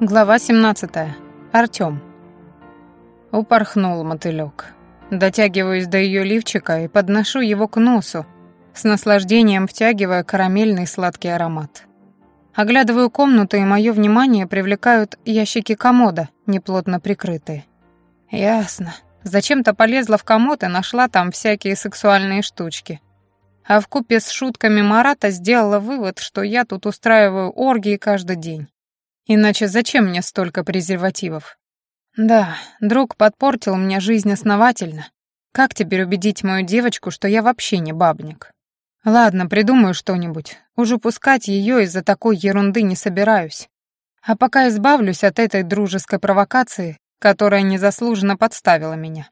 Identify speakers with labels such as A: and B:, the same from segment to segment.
A: Глава 17. Артём. Упорхнул мотылёк. Дотягиваюсь до её лифчика и подношу его к носу, с наслаждением втягивая карамельный сладкий аромат. Оглядываю комнату, и моё внимание привлекают ящики комода, неплотно прикрытые. Ясно. Зачем-то полезла в комод и нашла там всякие сексуальные штучки. А вкупе с шутками Марата сделала вывод, что я тут устраиваю оргии каждый день. Иначе зачем мне столько презервативов? Да, друг подпортил мне жизнь основательно. Как теперь убедить мою девочку, что я вообще не бабник? Ладно, придумаю что-нибудь. Уже пускать ее из-за такой ерунды не собираюсь. А пока избавлюсь от этой дружеской провокации, которая незаслуженно подставила меня.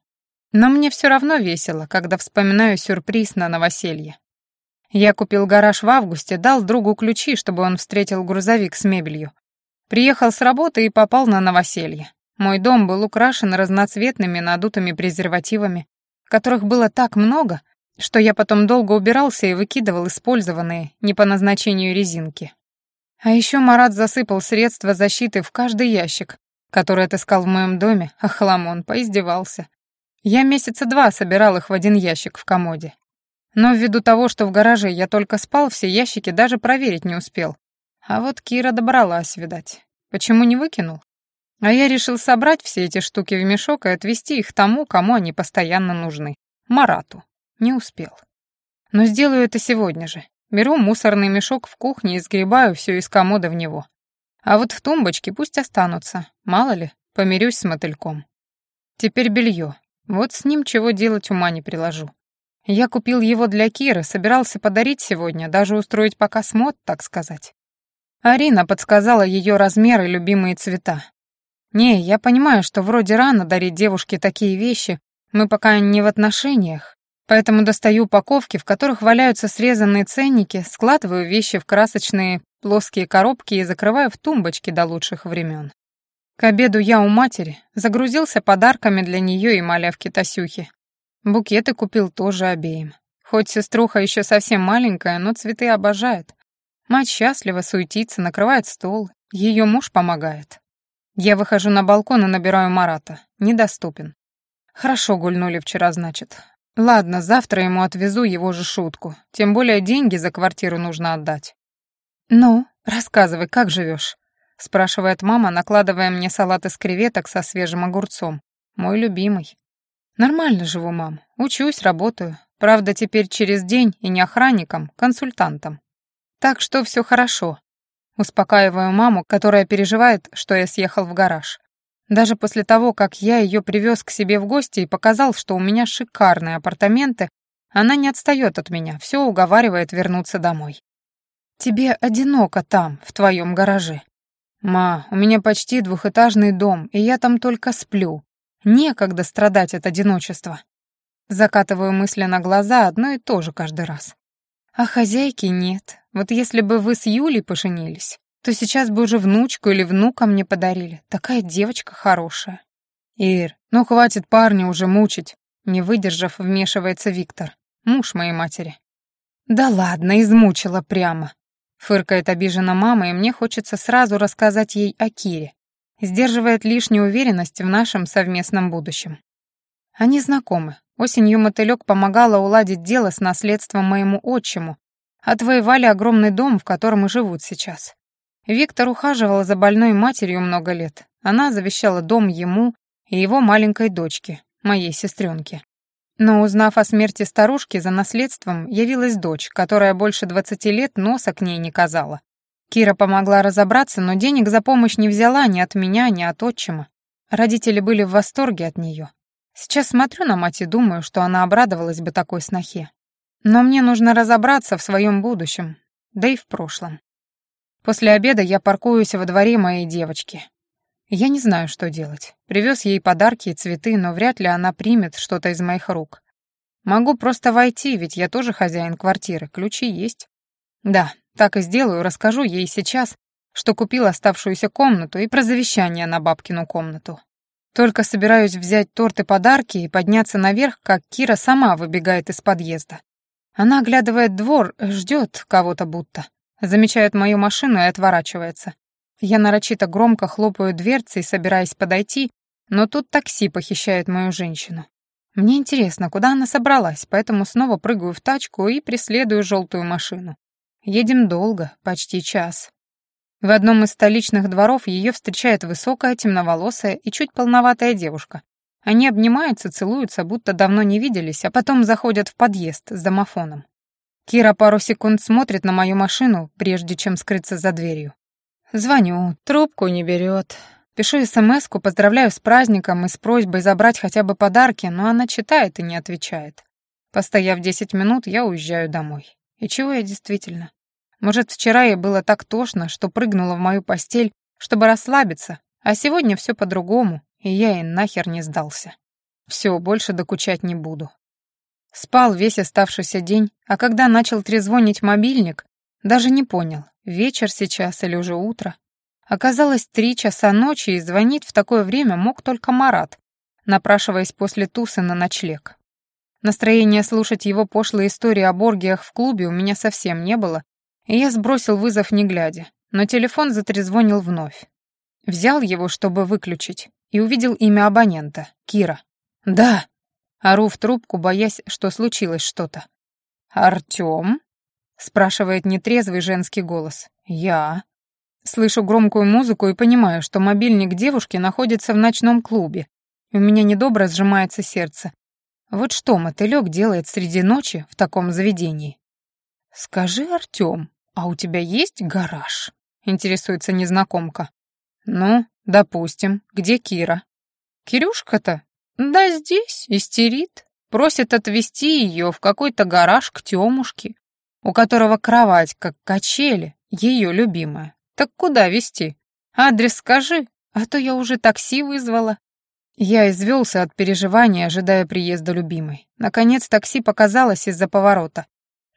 A: Но мне все равно весело, когда вспоминаю сюрприз на новоселье. Я купил гараж в августе, дал другу ключи, чтобы он встретил грузовик с мебелью, Приехал с работы и попал на новоселье. Мой дом был украшен разноцветными надутыми презервативами, которых было так много, что я потом долго убирался и выкидывал использованные не по назначению резинки. А еще Марат засыпал средства защиты в каждый ящик, который отыскал в моем доме, а хламон поиздевался. Я месяца два собирал их в один ящик в комоде. Но ввиду того, что в гараже я только спал, все ящики даже проверить не успел, а вот Кира добралась, видать. Почему не выкинул? А я решил собрать все эти штуки в мешок и отвезти их тому, кому они постоянно нужны. Марату. Не успел. Но сделаю это сегодня же. Беру мусорный мешок в кухне и сгребаю все из комода в него. А вот в тумбочке пусть останутся. Мало ли, помирюсь с мотыльком. Теперь белье. Вот с ним чего делать ума не приложу. Я купил его для Киры, собирался подарить сегодня, даже устроить показ мод, так сказать. Арина подсказала ее размер и любимые цвета. Не, я понимаю, что вроде рано дарить девушке такие вещи, мы пока не в отношениях, поэтому достаю упаковки, в которых валяются срезанные ценники, складываю вещи в красочные плоские коробки и закрываю в тумбочки до лучших времен. К обеду я у матери, загрузился подарками для нее и малявки Тасюхи. Букеты купил тоже обеим. Хоть сеструха еще совсем маленькая, но цветы обожает. Мать счастлива, суетится, накрывает стол. Ее муж помогает. Я выхожу на балкон и набираю Марата. Недоступен. Хорошо гульнули вчера, значит. Ладно, завтра ему отвезу его же шутку. Тем более деньги за квартиру нужно отдать. «Ну, рассказывай, как живешь? спрашивает мама, накладывая мне салат из креветок со свежим огурцом. Мой любимый. «Нормально живу, мам. Учусь, работаю. Правда, теперь через день и не охранником, консультантом. Так что все хорошо. Успокаиваю маму, которая переживает, что я съехал в гараж. Даже после того, как я ее привез к себе в гости и показал, что у меня шикарные апартаменты, она не отстает от меня, все уговаривает вернуться домой. «Тебе одиноко там, в твоем гараже». «Ма, у меня почти двухэтажный дом, и я там только сплю. Некогда страдать от одиночества». Закатываю мысли на глаза одно и то же каждый раз. А хозяйки нет. Вот если бы вы с Юлей поженились, то сейчас бы уже внучку или внука мне подарили. Такая девочка хорошая. Ир, ну хватит парня уже мучить. Не выдержав, вмешивается Виктор, муж моей матери. Да ладно, измучила прямо. Фыркает обижена мама, и мне хочется сразу рассказать ей о Кире. Сдерживает лишнюю уверенность в нашем совместном будущем. Они знакомы, Осенью мотылёк помогала уладить дело с наследством моему отчиму, отвоевали огромный дом, в котором и живут сейчас. Виктор ухаживал за больной матерью много лет. Она завещала дом ему и его маленькой дочке, моей сестренке. Но узнав о смерти старушки, за наследством явилась дочь, которая больше двадцати лет носа к ней не казала. Кира помогла разобраться, но денег за помощь не взяла ни от меня, ни от отчима. Родители были в восторге от нее. Сейчас смотрю на мать и думаю, что она обрадовалась бы такой снохе. Но мне нужно разобраться в своем будущем, да и в прошлом. После обеда я паркуюсь во дворе моей девочки. Я не знаю, что делать. Привез ей подарки и цветы, но вряд ли она примет что-то из моих рук. Могу просто войти, ведь я тоже хозяин квартиры, ключи есть. Да, так и сделаю, расскажу ей сейчас, что купил оставшуюся комнату и про завещание на бабкину комнату. Только собираюсь взять торт и подарки и подняться наверх, как Кира сама выбегает из подъезда. Она оглядывает двор, ждет кого-то будто. Замечает мою машину и отворачивается. Я нарочито громко хлопаю дверцей, собираясь подойти, но тут такси похищает мою женщину. Мне интересно, куда она собралась, поэтому снова прыгаю в тачку и преследую желтую машину. Едем долго, почти час. В одном из столичных дворов ее встречает высокая, темноволосая и чуть полноватая девушка. Они обнимаются, целуются, будто давно не виделись, а потом заходят в подъезд с домофоном. Кира пару секунд смотрит на мою машину, прежде чем скрыться за дверью. Звоню, трубку не берет. Пишу смс поздравляю с праздником и с просьбой забрать хотя бы подарки, но она читает и не отвечает. Постояв 10 минут, я уезжаю домой. И чего я действительно? Может, вчера ей было так тошно, что прыгнула в мою постель, чтобы расслабиться, а сегодня все по-другому, и я ей нахер не сдался. Все, больше докучать не буду. Спал весь оставшийся день, а когда начал трезвонить мобильник, даже не понял, вечер сейчас или уже утро. Оказалось, три часа ночи, и звонить в такое время мог только Марат, напрашиваясь после тусы на ночлег. Настроения слушать его пошлые истории о боргиях в клубе у меня совсем не было, и я сбросил вызов не глядя, но телефон затрезвонил вновь. Взял его, чтобы выключить, и увидел имя абонента — Кира. «Да», Ору в трубку, боясь, что случилось что-то. «Артём?» — спрашивает нетрезвый женский голос. «Я». Слышу громкую музыку и понимаю, что мобильник девушки находится в ночном клубе. У меня недобро сжимается сердце. Вот что мотылёк делает среди ночи в таком заведении? «Скажи, Артём, а у тебя есть гараж?» — интересуется незнакомка. «Ну, допустим, где Кира?» «Кирюшка-то да здесь, истерит. Просит отвезти ее в какой-то гараж к Тёмушке, у которого кровать, как качели, ее любимая. Так куда везти? Адрес скажи, а то я уже такси вызвала. Я извелся от переживания, ожидая приезда любимой. Наконец такси показалось из-за поворота.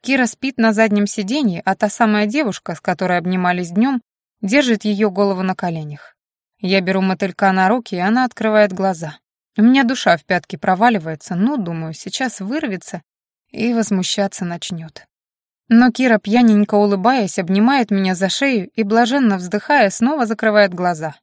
A: Кира спит на заднем сиденье, а та самая девушка, с которой обнимались днем, держит ее голову на коленях. Я беру мотылька на руки, и она открывает глаза. У меня душа в пятки проваливается, ну, думаю, сейчас вырвется и возмущаться начнет. Но Кира, пьяненько улыбаясь, обнимает меня за шею и, блаженно вздыхая, снова закрывает глаза.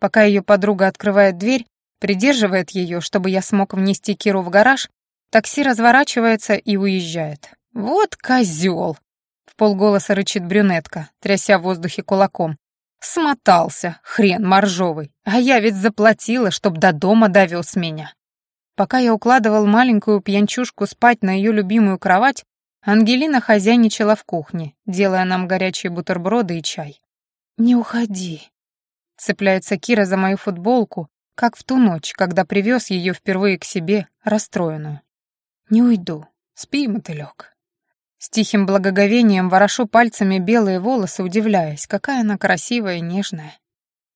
A: Пока ее подруга открывает дверь, придерживает ее, чтобы я смог внести Киру в гараж, такси разворачивается и уезжает. «Вот козел!» — в полголоса рычит брюнетка, тряся в воздухе кулаком. Смотался, хрен моржовый. А я ведь заплатила, чтоб до дома довез меня. Пока я укладывал маленькую пьянчушку спать на ее любимую кровать, Ангелина хозяйничала в кухне, делая нам горячие бутерброды и чай. «Не уходи», — цепляется Кира за мою футболку, как в ту ночь, когда привез ее впервые к себе, расстроенную. «Не уйду. Спи, мотылек». С тихим благоговением ворошу пальцами белые волосы, удивляясь, какая она красивая и нежная.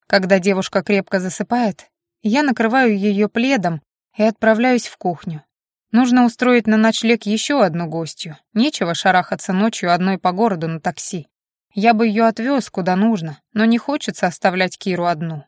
A: Когда девушка крепко засыпает, я накрываю ее пледом и отправляюсь в кухню. Нужно устроить на ночлег еще одну гостью. Нечего шарахаться ночью одной по городу на такси. Я бы ее отвез куда нужно, но не хочется оставлять Киру одну.